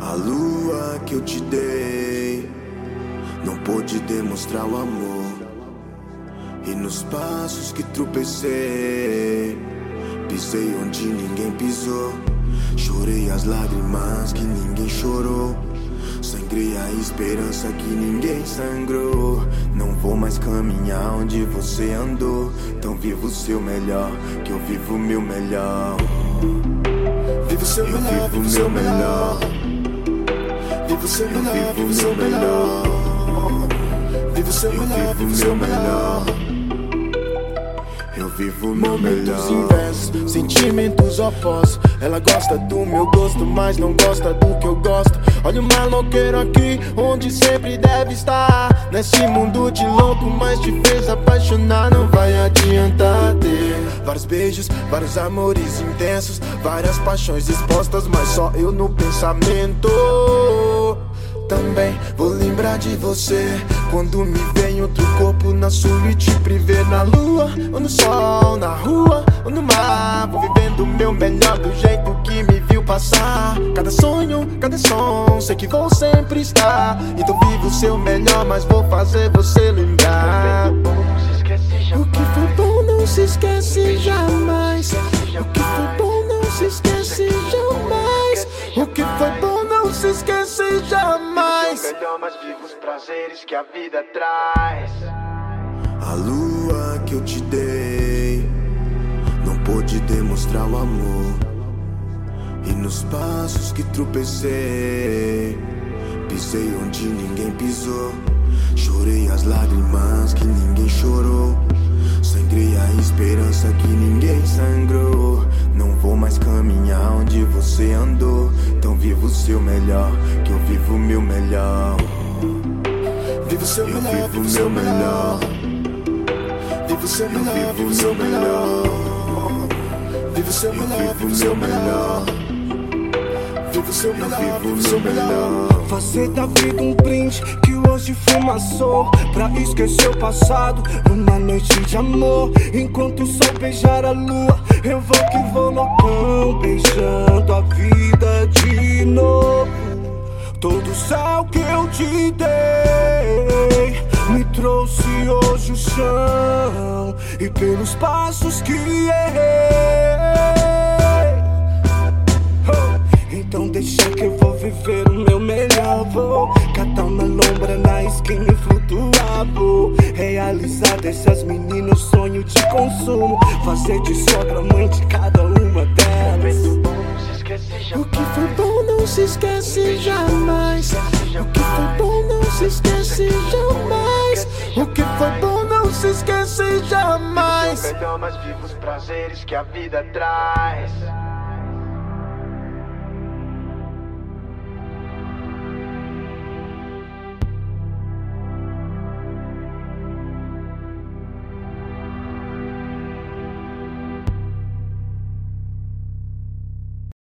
A lua que eu te dei não pôde demonstrar o amor. E nos passos que tropecei, pisei onde ninguém pisou. Chorei as lágrimas que ninguém chorou. Sangrei a esperança que ninguém sangrou. Não vou mais caminhar onde você andou. Então vivo o seu melhor, que eu vivo o meu melhor. Vivo o seu Eu melhor, vivo o meu melhor. melhor. Vivo seu Eu melhor, vivo vivo seu melhor. Vivo seu Eu melhor, vivo seu melhor. Eu vivo meu Momentos melhor. inversos, sentimentos opostos. Ela gosta do meu gosto, mas não gosta do que eu gosto. Olha o maloqueiro aqui, onde sempre deve estar. Nesse mundo de louco, mas te fez apaixonar. Não vai adiantar ter vários beijos, vários amores intensos, várias paixões expostas, mas só eu no pensamento. Também vou lembrar de você quando me vem outro corpo na suíte privê na lua ou no sol, na rua ou no mar. Vou vivendo o meu melhor do jeito que me viu passar. Cada sonho, cada som, sei que vou sempre estar. Então vivo o seu melhor, mas vou fazer você lembrar. O que foi bom não se esquece jamais. Não se esquece jamais. melhor, mas viva os prazeres que a vida traz. A lua que eu te dei não pôde demonstrar o amor. E nos passos que tropecei, pisei onde ninguém pisou. Chorei as lágrimas que ninguém chorou. Sangrei a esperança que ninguém sangrou. Vou mais caminhar onde você andou. Então vivo o seu melhor, que eu vivo o meu melhor. Viva o seu Eu melhor, vivo o meu seu melhor. Viva o seu Eu melhor, vivo o seu meu melhor. Viva o seu Eu melhor, vivo o seu melhor. Viva o seu Eu melhor, vivo o seu meu melhor. Fazer da vida um brinde que hoje fumaçou Pra esquecer o passado. Numa noite de amor Enquanto o sol beijar a lua Eu vou que vou loucão Beijando a vida de novo. Todo o céu que eu te dei Me trouxe hoje o chão E pelos passos que errei. Oh, Então deixa que eu vou viver o meu melhor Vou lombra na esquina e flutuar Vou realizar dessas meninas sonho de consumo Fazer de sogra mãe de cada uma delas O que foi bom não se esquece jamais. O que foi bom não se esquece jamais. O que foi bom não se esquece jamais. Melhor, mas viva os prazeres que a vida traz.